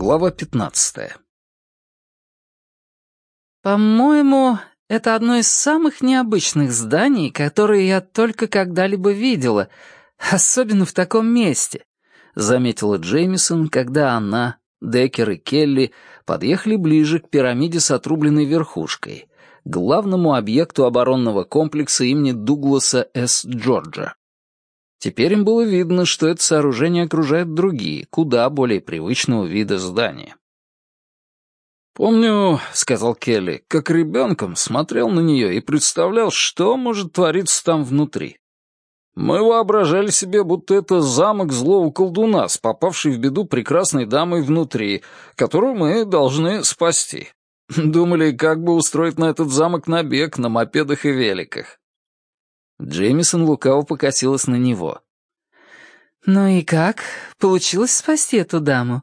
Глава пятнадцатая. «По-моему, это одно из самых необычных зданий, которые я только когда-либо видела, особенно в таком месте», — заметила Джеймисон, когда она, Деккер и Келли подъехали ближе к пирамиде с отрубленной верхушкой, главному объекту оборонного комплекса имени Дугласа С. Джорджа. Теперь им было видно, что это сооружение окружает другие, куда более привычного вида здания. «Помню, — сказал Келли, — как ребенком смотрел на нее и представлял, что может твориться там внутри. Мы воображали себе, будто это замок злого колдуна, с попавшей в беду прекрасной дамой внутри, которую мы должны спасти. Думали, как бы устроить на этот замок набег на мопедах и великах. Джеймисон лукаво покосилась на него. «Ну и как? Получилось спасти эту даму?»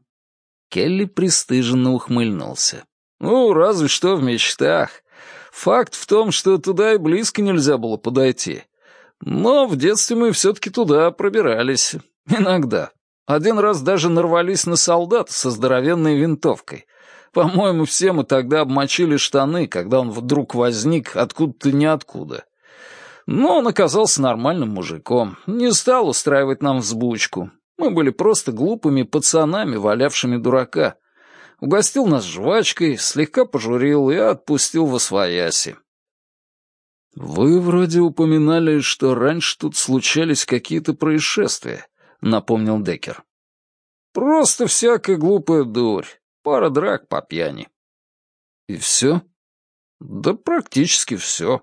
Келли пристыженно ухмыльнулся. «Ну, разве что в мечтах. Факт в том, что туда и близко нельзя было подойти. Но в детстве мы все-таки туда пробирались. Иногда. Один раз даже нарвались на солдата со здоровенной винтовкой. По-моему, все мы тогда обмочили штаны, когда он вдруг возник откуда-то ниоткуда. Но он оказался нормальным мужиком, не стал устраивать нам взбучку. Мы были просто глупыми пацанами, валявшими дурака. Угостил нас жвачкой, слегка пожурил и отпустил во свояси. «Вы вроде упоминали, что раньше тут случались какие-то происшествия», — напомнил Деккер. «Просто всякая глупая дурь. Пара драк по пьяни». «И все?» «Да практически все».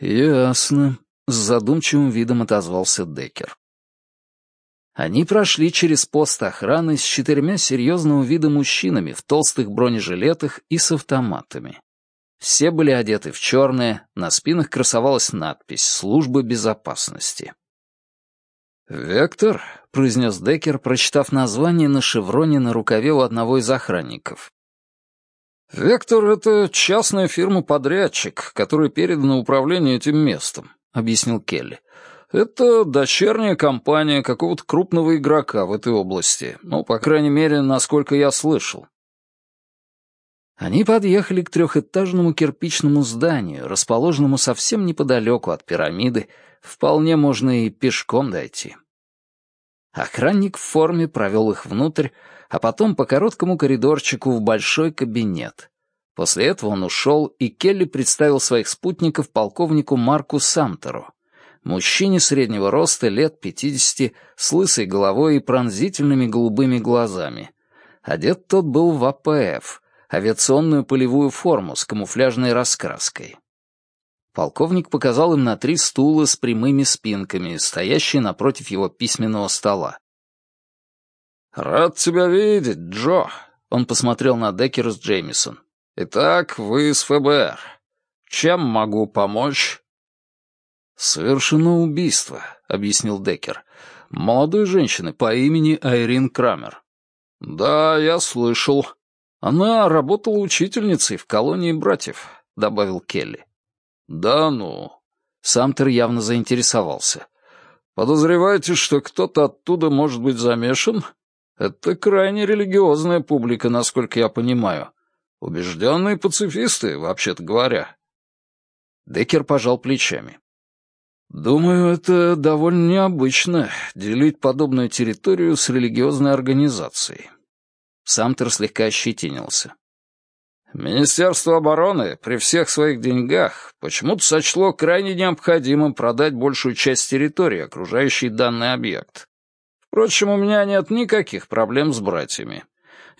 «Ясно», — с задумчивым видом отозвался Деккер. Они прошли через пост охраны с четырьмя серьезного вида мужчинами в толстых бронежилетах и с автоматами. Все были одеты в черное, на спинах красовалась надпись «Служба безопасности». «Вектор», — произнес Деккер, прочитав название на шевроне на рукаве у одного из охранников. «Вектор — это частная фирма-подрядчик, которая передана управлению этим местом», — объяснил Келли. «Это дочерняя компания какого-то крупного игрока в этой области, ну, по крайней мере, насколько я слышал. Они подъехали к трехэтажному кирпичному зданию, расположенному совсем неподалеку от пирамиды, вполне можно и пешком дойти. Охранник в форме провел их внутрь, а потом по короткому коридорчику в большой кабинет. После этого он ушел, и Келли представил своих спутников полковнику Марку Самтеру, мужчине среднего роста, лет пятидесяти, с лысой головой и пронзительными голубыми глазами. Одет тот был в АПФ — авиационную полевую форму с камуфляжной раскраской. Полковник показал им на три стула с прямыми спинками, стоящие напротив его письменного стола. «Рад тебя видеть, Джо», — он посмотрел на Деккера с Джеймисон. «Итак, вы из ФБР. Чем могу помочь?» «Совершено убийство», — объяснил Деккер. «Молодой женщины по имени Айрин Крамер». «Да, я слышал», «Она работала учительницей в колонии братьев», — добавил Келли. «Да ну». Самтер явно заинтересовался. «Подозреваете, что кто-то оттуда может быть замешан? Это крайне религиозная публика, насколько я понимаю. Убежденные пацифисты, вообще-то говоря». Деккер пожал плечами. «Думаю, это довольно необычно — делить подобную территорию с религиозной организацией. Самтер слегка ощетинился. Министерство обороны при всех своих деньгах почему-то сочло крайне необходимым продать большую часть территории, окружающей данный объект. Впрочем, у меня нет никаких проблем с братьями.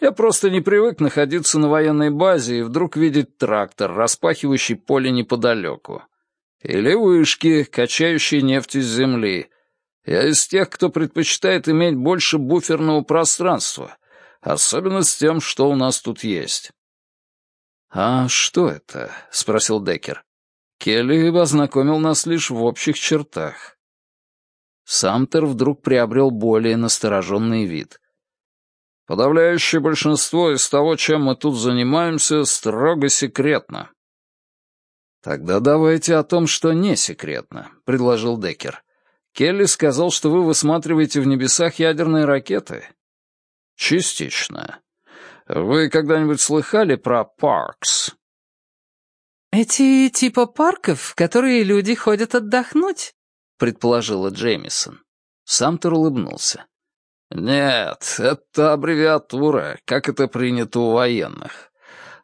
Я просто не привык находиться на военной базе и вдруг видеть трактор, распахивающий поле неподалеку. Или вышки, качающие нефть из земли. Я из тех, кто предпочитает иметь больше буферного пространства — Особенно с тем, что у нас тут есть». «А что это?» — спросил Деккер. Келли ознакомил нас лишь в общих чертах. Самтер вдруг приобрел более настороженный вид. «Подавляющее большинство из того, чем мы тут занимаемся, строго секретно». «Тогда давайте о том, что не секретно», — предложил Деккер. «Келли сказал, что вы высматриваете в небесах ядерные ракеты. «Частично. Вы когда-нибудь слыхали про Паркс?» «Эти типа парков, в которые люди ходят отдохнуть?» — предположила Джеймисон. Самтер улыбнулся. «Нет, это аббревиатура, как это принято у военных.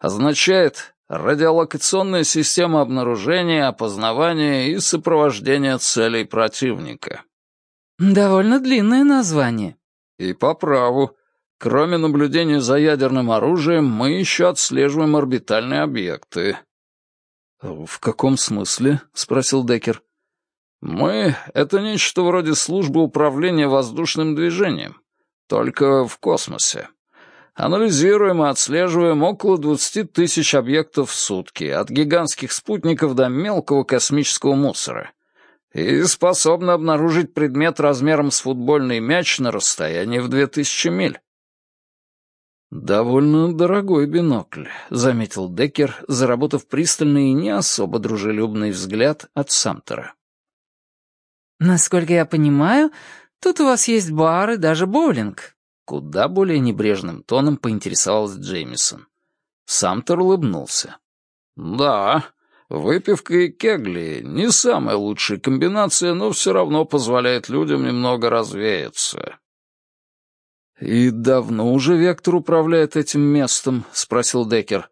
Означает радиолокационная система обнаружения, опознавания и сопровождения целей противника». «Довольно длинное название». «И по праву. Кроме наблюдения за ядерным оружием, мы еще отслеживаем орбитальные объекты». «В каком смысле?» — спросил Деккер. «Мы — это нечто вроде службы управления воздушным движением, только в космосе. Анализируем и отслеживаем около 20 тысяч объектов в сутки, от гигантских спутников до мелкого космического мусора, и способны обнаружить предмет размером с футбольный мяч на расстоянии в 2000 миль. «Довольно дорогой бинокль», — заметил Деккер, заработав пристальный и не особо дружелюбный взгляд от Самтера. «Насколько я понимаю, тут у вас есть бар и даже боулинг», — куда более небрежным тоном поинтересовалась Джеймисон. Самтер улыбнулся. «Да, выпивка и кегли — не самая лучшая комбинация, но все равно позволяет людям немного развеяться». «И давно уже Вектор управляет этим местом?» — спросил Деккер.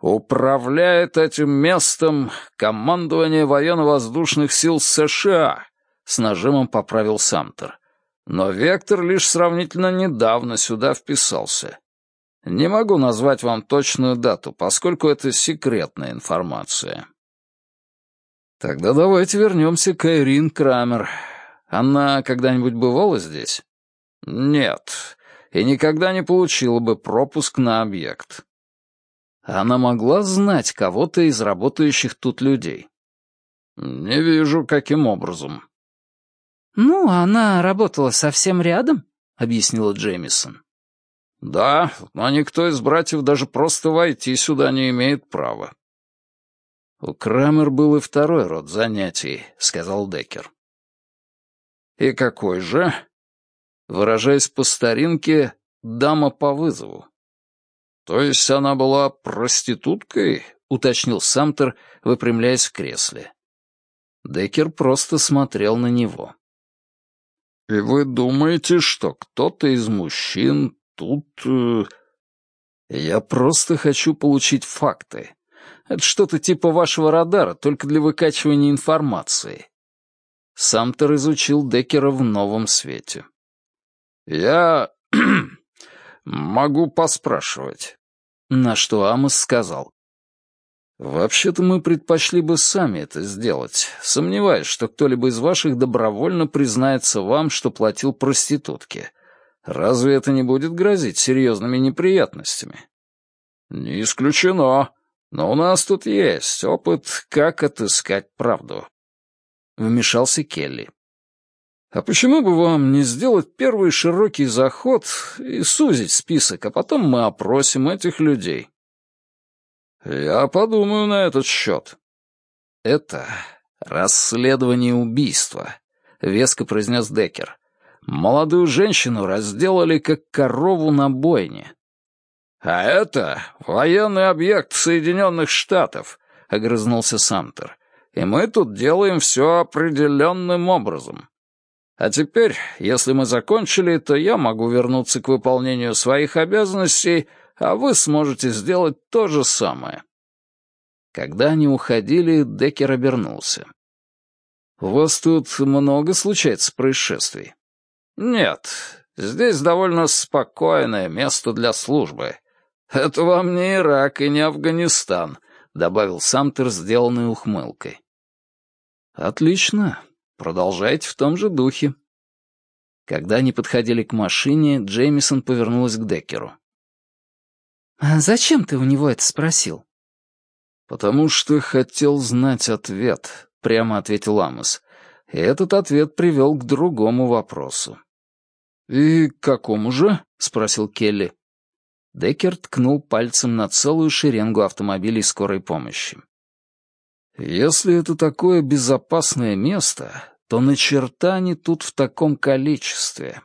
«Управляет этим местом командование военно-воздушных сил США», — с нажимом поправил Самтер. «Но Вектор лишь сравнительно недавно сюда вписался. Не могу назвать вам точную дату, поскольку это секретная информация». «Тогда давайте вернемся к Айрин Крамер. Она когда-нибудь бывала здесь?» Нет, и никогда не получила бы пропуск на объект. Она могла знать кого-то из работающих тут людей? Не вижу, каким образом. Ну, она работала совсем рядом, объяснила Джеймисон. Да, но никто из братьев даже просто войти сюда не имеет права. У Крамер был и второй род занятий, сказал Деккер. И какой же? Выражаясь по старинке, дама по вызову. «То есть она была проституткой?» — уточнил Самтер, выпрямляясь в кресле. Деккер просто смотрел на него. «И вы думаете, что кто-то из мужчин тут...» э... «Я просто хочу получить факты. Это что-то типа вашего радара, только для выкачивания информации». Самтер изучил Деккера в новом свете. «Я могу поспрашивать». На что Амос сказал. «Вообще-то мы предпочли бы сами это сделать, сомневаюсь, что кто-либо из ваших добровольно признается вам, что платил проститутке. Разве это не будет грозить серьезными неприятностями?» «Не исключено, но у нас тут есть опыт, как отыскать правду». Вмешался Келли. А почему бы вам не сделать первый широкий заход и сузить список, а потом мы опросим этих людей? Я подумаю на этот счет. Это расследование убийства, веско произнес Деккер. Молодую женщину разделали как корову на бойне. А это военный объект Соединенных Штатов, огрызнулся Самтер. И мы тут делаем все определенным образом. А теперь, если мы закончили, то я могу вернуться к выполнению своих обязанностей, а вы сможете сделать то же самое». Когда они уходили, Деккер обернулся. «У вас тут много случается происшествий?» «Нет, здесь довольно спокойное место для службы. Это вам не Ирак и не Афганистан», — добавил Самтер, сделанной ухмылкой. «Отлично. Продолжайте в том же духе». Когда они подходили к машине, Джеймисон повернулась к Деккеру. «А зачем ты у него это спросил?» «Потому что хотел знать ответ», — прямо ответил Амос. И этот ответ привел к другому вопросу. «И к какому же?» — спросил Келли. Деккер ткнул пальцем на целую шеренгу автомобилей скорой помощи. Если это такое безопасное место, то на черта они тут в таком количестве.